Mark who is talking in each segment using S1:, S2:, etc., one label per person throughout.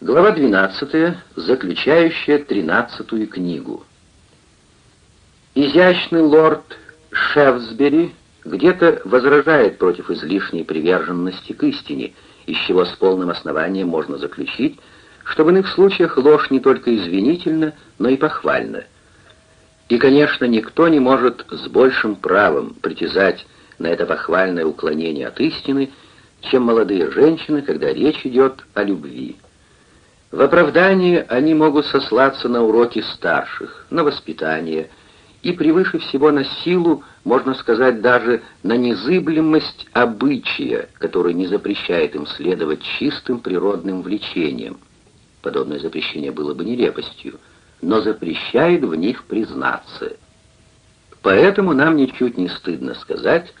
S1: Глава 12, заключающая тринадцатую книгу. Изящный лорд Шефсбери где-то возражает против излишней приверженности к истине, из чего с полным основанием можно заключить, что в иных случаях ложь не только извинительна, но и похвальна. И, конечно, никто не может с большим правом притязать на это похвальное уклонение от истины, чем молодые женщины, когда речь идет о любви. В оправдании они могут сослаться на уроки старших, на воспитание и превыше всего на силу, можно сказать, даже на незыблемость обычая, который не запрещает им следовать чистым природным влечениям. Подобное запрещение было бы нелепостью, но запрещает в них признаться. Поэтому нам ничуть не стыдно сказать,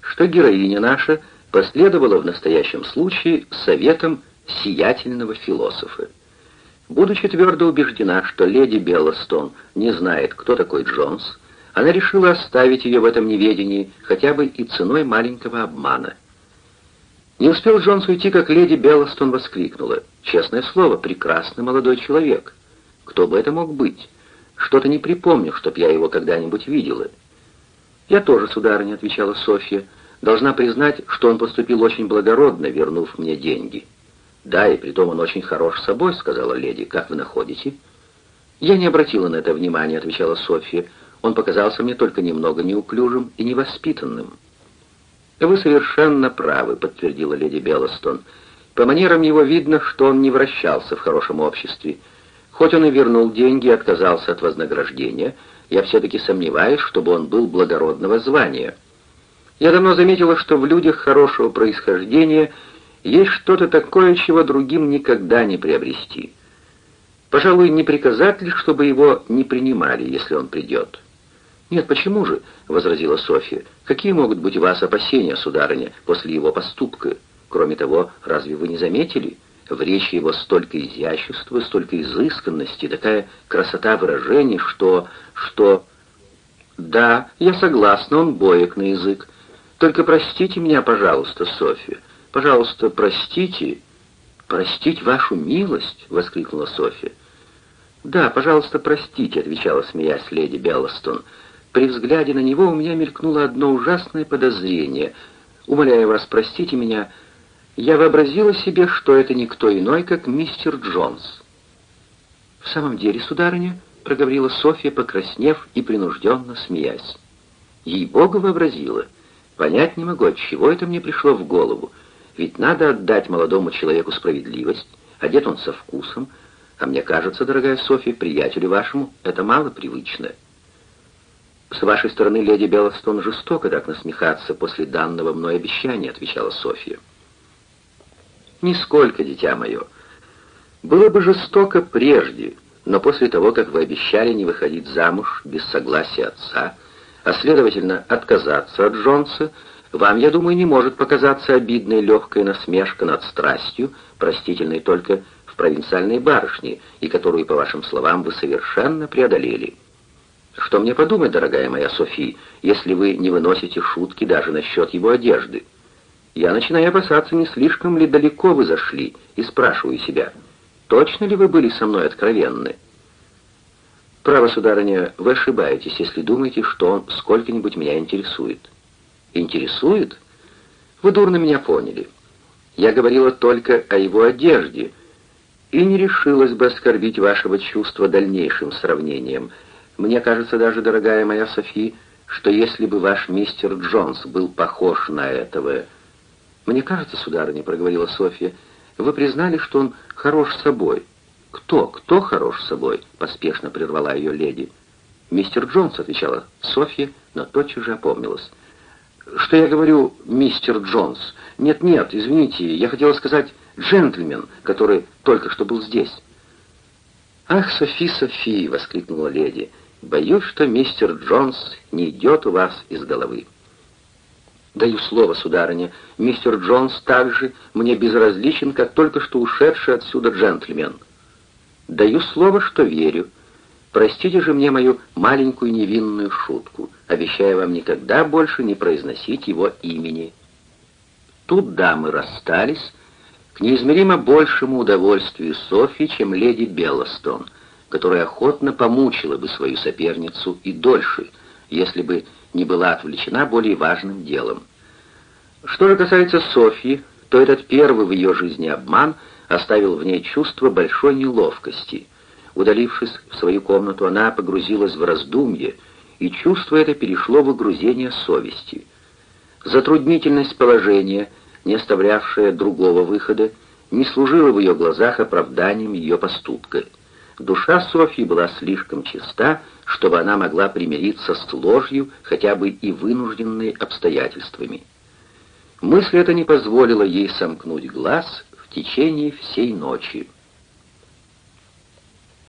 S1: что героиня наша последовала в настоящем случае советам сиятельного философа. Будучи твердо убеждена, что леди Беллостон не знает, кто такой Джонс, она решила оставить ее в этом неведении хотя бы и ценой маленького обмана. Не успел Джонс уйти, как леди Беллостон воскликнула. «Честное слово, прекрасный молодой человек. Кто бы это мог быть? Что-то не припомню, чтоб я его когда-нибудь видела». «Я тоже, сударыня», — отвечала Софья, — «должна признать, что он поступил очень благородно, вернув мне деньги». «Да, и притом он очень хорош собой», — сказала леди. «Как вы находите?» «Я не обратила на это внимания», — отвечала Софья. «Он показался мне только немного неуклюжим и невоспитанным». «Вы совершенно правы», — подтвердила леди Беллостон. «По манерам его видно, что он не вращался в хорошем обществе. Хоть он и вернул деньги и отказался от вознаграждения, я все-таки сомневаюсь, чтобы он был благородного звания. Я давно заметила, что в людях хорошего происхождения — есть что-то такое, чего другим никогда не приобрести. Пожалуй, не приказать ли, чтобы его не принимали, если он придет? «Нет, почему же?» — возразила Софья. «Какие могут быть у вас опасения, сударыня, после его поступка? Кроме того, разве вы не заметили? В речи его столько изящества, столько изысканности, такая красота выражений, что... что...» «Да, я согласна, он боек на язык. Только простите меня, пожалуйста, Софья. «Пожалуйста, простите, простить вашу милость!» — воскликнула Софья. «Да, пожалуйста, простите», — отвечала, смеясь леди Беллостон. «При взгляде на него у меня мелькнуло одно ужасное подозрение. Умоляю вас, простите меня, я вообразила себе, что это никто иной, как мистер Джонс». «В самом деле, сударыня», — проговорила Софья, покраснев и принужденно смеясь. «Ей-богу вообразила. Понять не могу, от чего это мне пришло в голову. Ведь надо отдать молодому человеку справедливость, одет он со вкусом, а мне кажется, дорогая Софья, приятелю вашему это мало привычно. «С вашей стороны, леди Беллостон, жестоко так насмехаться после данного мной обещания», — отвечала Софья. «Нисколько, дитя мое. Было бы жестоко прежде, но после того, как вы обещали не выходить замуж без согласия отца, а, следовательно, отказаться от Джонса, вам, я думаю, не может показаться обидной легкая насмешка над страстью, простительной только в провинциальной барышне, и которую, по вашим словам, вы совершенно преодолели. Что мне подумать, дорогая моя Софи, если вы не выносите шутки даже насчет его одежды? Я начинаю опасаться, не слишком ли далеко вы зашли, и спрашиваю себя, точно ли вы были со мной откровенны? Право, сударыня, вы ошибаетесь, если думаете, что он сколько-нибудь меня интересует. Интересует? Вы дурно меня поняли. Я говорила только о его одежде и не решилась бы оскорбить вашего чувства дальнейшим сравнением. Мне кажется даже, дорогая моя Софи, что если бы ваш мистер Джонс был похож на этого... Мне кажется, сударыня, проговорила Софья, вы признали, что он хорош собой. Кто, кто хорош собой? Поспешно прервала ее леди. Мистер Джонс, отвечала Софья, но тотчас же опомнилась что я говорю мистер Джонс. Нет-нет, извините, я хотела сказать джентльмен, который только что был здесь. «Ах, Софи, Софи!» — воскликнула леди. «Боюсь, что мистер Джонс не идет у вас из головы». «Даю слово, сударыня, мистер Джонс также мне безразличен, как только что ушедший отсюда джентльмен. Даю слово, что верю. Простите же мне мою маленькую невинную шутку, обещая вам никогда больше не произносить его имени. Тут дамы расстались, к неизмеримо большему удовольствию Софьи, чем леди Беллостон, которая охотно помучила бы свою соперницу и дольше, если бы не была отвлечена более важным делом. Что же касается Софьи, то этот первый в ее жизни обман оставил в ней чувство большой неловкости. Удалившись в свою комнату, она погрузилась в раздумье, и чувство это перешло в огрузение совести. Затруднительность положения, не оставлявшая другого выхода, не служила в ее глазах оправданием ее поступка. Душа Софьи была слишком чиста, чтобы она могла примириться с ложью, хотя бы и вынужденной обстоятельствами. Мысль эта не позволила ей сомкнуть глаз в течение всей ночи.